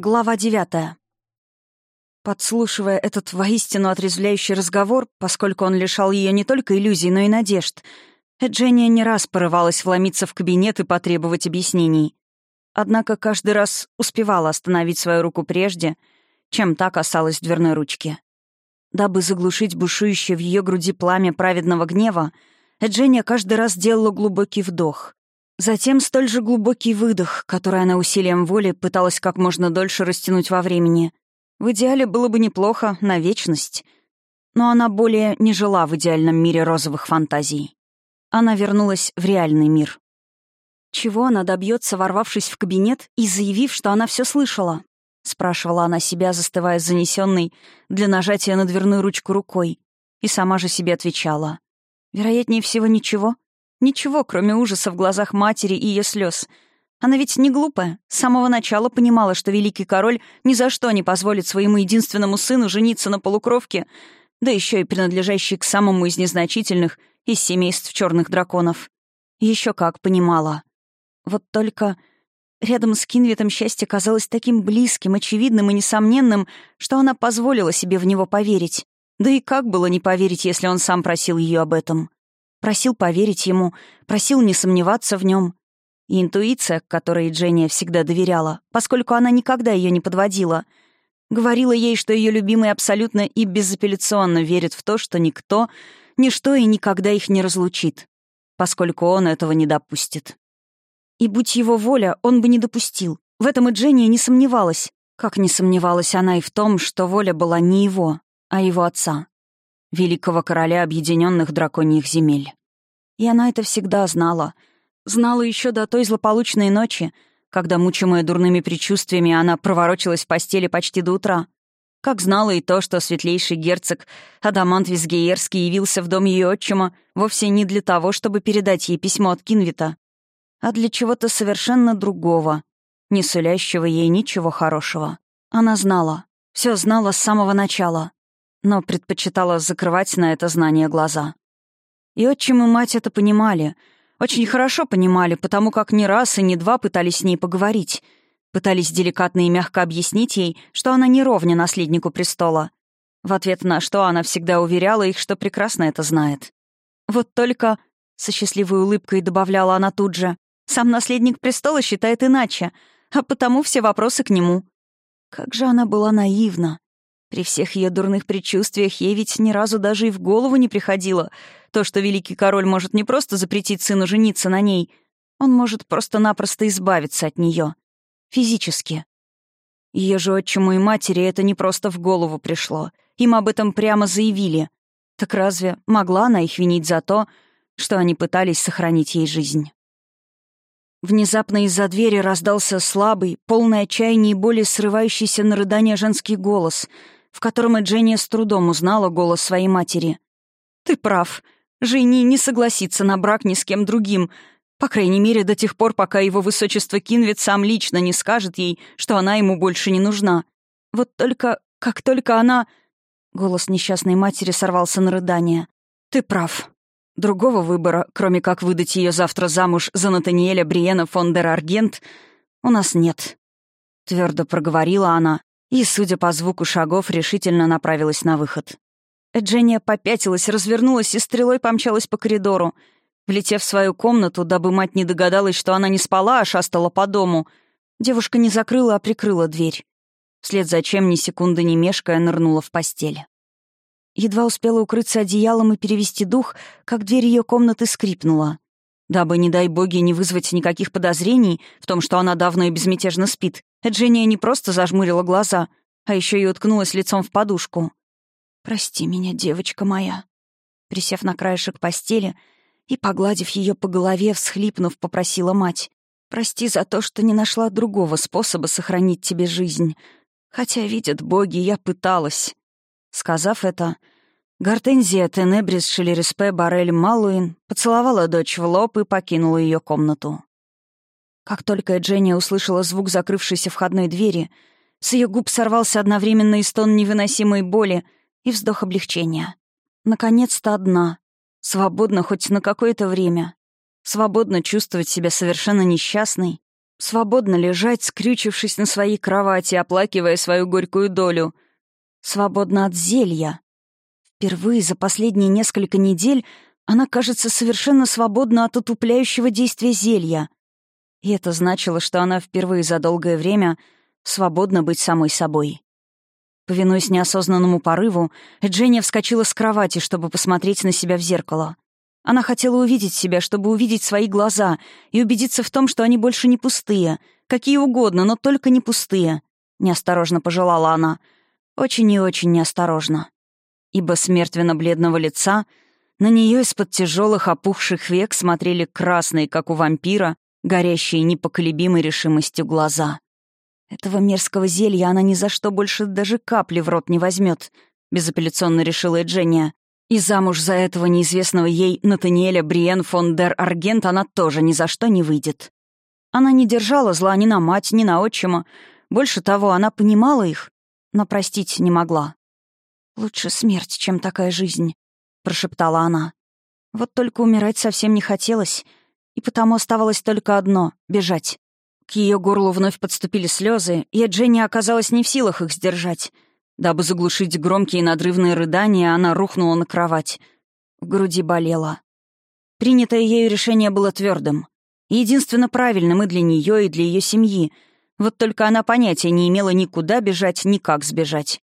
Глава девятая. Подслушивая этот воистину отрезвляющий разговор, поскольку он лишал ее не только иллюзий, но и надежд, Эджения не раз порывалась вломиться в кабинет и потребовать объяснений. Однако каждый раз успевала остановить свою руку прежде, чем та касалась дверной ручки. Дабы заглушить бушующее в ее груди пламя праведного гнева, Эджения каждый раз делала глубокий вдох. Затем столь же глубокий выдох, который она усилием воли пыталась как можно дольше растянуть во времени. В идеале было бы неплохо, на вечность. Но она более не жила в идеальном мире розовых фантазий. Она вернулась в реальный мир. Чего она добьется, ворвавшись в кабинет и заявив, что она все слышала? Спрашивала она себя, застывая занесенной для нажатия на дверную ручку рукой. И сама же себе отвечала. Вероятнее всего, ничего — Ничего, кроме ужаса в глазах матери и ее слез. Она ведь не глупая, с самого начала понимала, что великий король ни за что не позволит своему единственному сыну жениться на полукровке, да еще и принадлежащей к самому из незначительных из семейств черных драконов. Еще как понимала. Вот только рядом с Кинвитом счастье казалось таким близким, очевидным и несомненным, что она позволила себе в него поверить. Да и как было не поверить, если он сам просил ее об этом? Просил поверить ему, просил не сомневаться в нем. И интуиция, которой Дженния всегда доверяла, поскольку она никогда ее не подводила, говорила ей, что ее любимый абсолютно и безапелляционно верит в то, что никто, ничто и никогда их не разлучит, поскольку он этого не допустит. И будь его воля, он бы не допустил. В этом и Дженния не сомневалась, как не сомневалась она и в том, что воля была не его, а его отца великого короля объединенных драконьих земель. И она это всегда знала. Знала еще до той злополучной ночи, когда, мучимая дурными предчувствиями, она проворочилась в постели почти до утра. Как знала и то, что светлейший герцог Адамант Визгеерский явился в дом ее отчима вовсе не для того, чтобы передать ей письмо от Кинвита, а для чего-то совершенно другого, не сулящего ей ничего хорошего. Она знала, все знала с самого начала но предпочитала закрывать на это знание глаза. И отчим и мать это понимали, очень хорошо понимали, потому как не раз и не два пытались с ней поговорить, пытались деликатно и мягко объяснить ей, что она не ровня наследнику престола. В ответ на что она всегда уверяла их, что прекрасно это знает. Вот только, со счастливой улыбкой добавляла она тут же, сам наследник престола считает иначе, а потому все вопросы к нему. Как же она была наивна. При всех ее дурных предчувствиях ей ведь ни разу даже и в голову не приходило то, что великий король может не просто запретить сыну жениться на ней, он может просто-напросто избавиться от нее. Физически. Ее же отчиму и матери это не просто в голову пришло. Им об этом прямо заявили. Так разве могла она их винить за то, что они пытались сохранить ей жизнь? Внезапно из-за двери раздался слабый, полный отчаяния и боли срывающийся на рыдание женский голос — в котором Дженни с трудом узнала голос своей матери. «Ты прав. Жени не согласится на брак ни с кем другим, по крайней мере, до тех пор, пока его высочество Кинвит сам лично не скажет ей, что она ему больше не нужна. Вот только, как только она...» Голос несчастной матери сорвался на рыдание. «Ты прав. Другого выбора, кроме как выдать ее завтра замуж за Натаниэля Бриена фон дер Аргент, у нас нет», — твердо проговорила она, и, судя по звуку шагов, решительно направилась на выход. Эджения попятилась, развернулась и стрелой помчалась по коридору. Влетев в свою комнату, дабы мать не догадалась, что она не спала, а шастала по дому, девушка не закрыла, а прикрыла дверь. Вслед за чем, ни секунды не мешкая, нырнула в постель. Едва успела укрыться одеялом и перевести дух, как дверь ее комнаты скрипнула. Дабы, не дай боги, не вызвать никаких подозрений в том, что она давно и безмятежно спит, Эджения не просто зажмурила глаза, а еще и уткнулась лицом в подушку. «Прости меня, девочка моя». Присев на краешек постели и, погладив ее по голове, всхлипнув, попросила мать. «Прости за то, что не нашла другого способа сохранить тебе жизнь. Хотя, видят боги, я пыталась». Сказав это, Гортензия Тенебрис Шелереспе Барель Малуин поцеловала дочь в лоб и покинула ее комнату. Как только Дженни услышала звук закрывшейся входной двери, с ее губ сорвался одновременно и стон невыносимой боли и вздох облегчения. Наконец-то одна. Свободно хоть на какое-то время. Свободно чувствовать себя совершенно несчастной Свободно лежать, скрючившись на своей кровати, оплакивая свою горькую долю. Свободно от зелья. Впервые за последние несколько недель она кажется совершенно свободна от отупляющего действия зелья. И это значило, что она впервые за долгое время свободна быть самой собой. Повинуясь неосознанному порыву, Дженни вскочила с кровати, чтобы посмотреть на себя в зеркало. Она хотела увидеть себя, чтобы увидеть свои глаза и убедиться в том, что они больше не пустые. Какие угодно, но только не пустые. Неосторожно пожелала она. Очень и очень неосторожно. Ибо с мертвенно-бледного лица на нее из-под тяжелых опухших век смотрели красные, как у вампира, горящие непоколебимой решимостью глаза. Этого мерзкого зелья она ни за что больше даже капли в рот не возьмет, безапелляционно решила Эджения. И замуж за этого неизвестного ей Натаниэля Бриен фон дер Аргент она тоже ни за что не выйдет. Она не держала зла ни на мать, ни на отчима. Больше того, она понимала их, но простить не могла. «Лучше смерть, чем такая жизнь», — прошептала она. Вот только умирать совсем не хотелось, и потому оставалось только одно — бежать. К ее горлу вновь подступили слезы, и Дженни оказалась не в силах их сдержать. Дабы заглушить громкие надрывные рыдания, она рухнула на кровать. В груди болела. Принятое ею решение было твердым. Единственно правильным и для нее, и для ее семьи. Вот только она понятия не имела никуда бежать, ни как сбежать.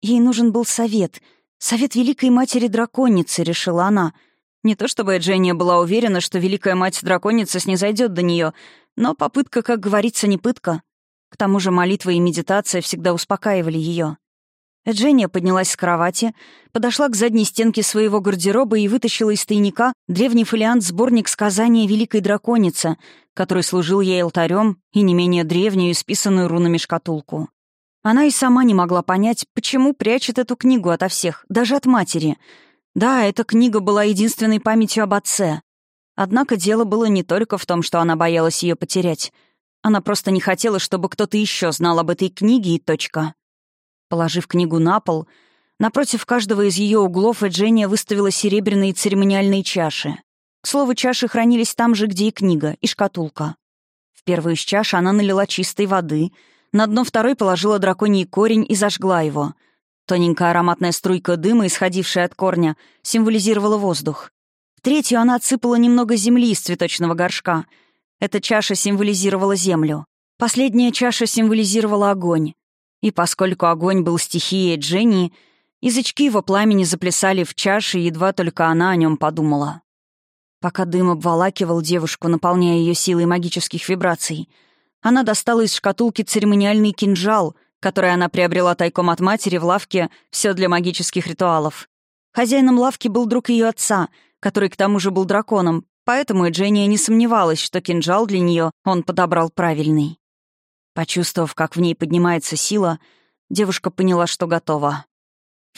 Ей нужен был совет. Совет Великой Матери-Драконицы, решила она. Не то чтобы Дженни была уверена, что Великая Мать-Драконица снизойдет до нее, но попытка, как говорится, не пытка. К тому же молитва и медитация всегда успокаивали ее. Эджения поднялась с кровати, подошла к задней стенке своего гардероба и вытащила из тайника древний фолиант-сборник сказания Великой Драконицы, который служил ей алтарем и не менее древнюю, исписанную рунами шкатулку. Она и сама не могла понять, почему прячет эту книгу ото всех, даже от матери. Да, эта книга была единственной памятью об отце. Однако дело было не только в том, что она боялась ее потерять. Она просто не хотела, чтобы кто-то еще знал об этой книге и точка. Положив книгу на пол, напротив каждого из ее углов Эджения выставила серебряные церемониальные чаши. К слову, чаши хранились там же, где и книга, и шкатулка. В первую из чаш она налила чистой воды, на дно второй положила драконий корень и зажгла его. Тоненькая ароматная струйка дыма, исходившая от корня, символизировала воздух третью она отсыпала немного земли из цветочного горшка. Эта чаша символизировала землю. Последняя чаша символизировала огонь. И поскольку огонь был стихией Дженни, язычки его пламени заплясали в чаше, едва только она о нем подумала. Пока дым обволакивал девушку, наполняя ее силой магических вибраций, она достала из шкатулки церемониальный кинжал, который она приобрела тайком от матери в лавке «Все для магических ритуалов». Хозяином лавки был друг ее отца — который к тому же был драконом, поэтому Дженния не сомневалась, что кинжал для нее он подобрал правильный. Почувствовав, как в ней поднимается сила, девушка поняла, что готова.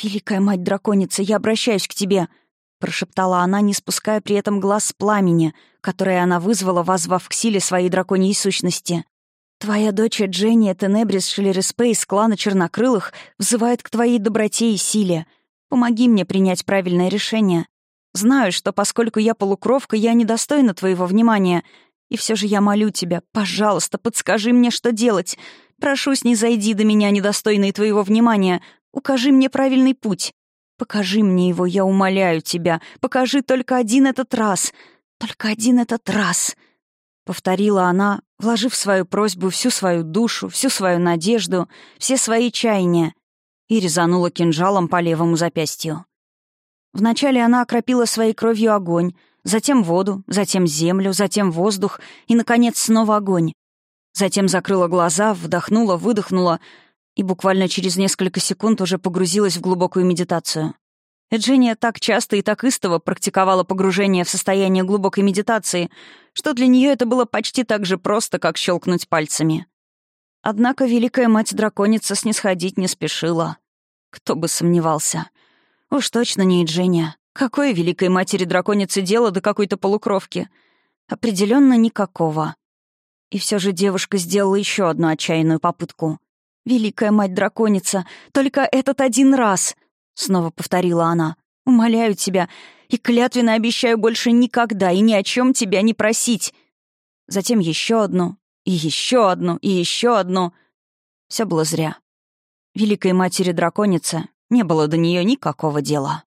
«Великая мать-драконица, я обращаюсь к тебе», — прошептала она, не спуская при этом глаз с пламени, которое она вызвала, возвав к силе своей драконьей сущности. «Твоя дочь Дженни Тенебрис Шелереспей из клана Чернокрылых взывает к твоей доброте и силе. Помоги мне принять правильное решение. Знаю, что поскольку я полукровка, я недостойна твоего внимания. И все же я молю тебя, пожалуйста, подскажи мне, что делать. Прошу, снизойди до меня, недостойной твоего внимания. Укажи мне правильный путь. Покажи мне его, я умоляю тебя. Покажи только один этот раз. Только один этот раз. Повторила она, вложив в свою просьбу всю свою душу, всю свою надежду, все свои чаяния, и резанула кинжалом по левому запястью. Вначале она окропила своей кровью огонь, затем воду, затем землю, затем воздух и, наконец, снова огонь. Затем закрыла глаза, вдохнула, выдохнула и буквально через несколько секунд уже погрузилась в глубокую медитацию. Эджения так часто и так истово практиковала погружение в состояние глубокой медитации, что для нее это было почти так же просто, как щелкнуть пальцами. Однако Великая Мать-Драконица снисходить не спешила. Кто бы сомневался. Уж точно не Дженни. Какое великой матери драконицы дело до какой-то полукровки? Определенно никакого. И все же девушка сделала еще одну отчаянную попытку. «Великая мать-драконица, только этот один раз!» — снова повторила она. «Умоляю тебя и клятвенно обещаю больше никогда и ни о чем тебя не просить!» Затем еще одну и еще одну, и еще одну. Все было зря. Великой матери драконицы не было до нее никакого дела.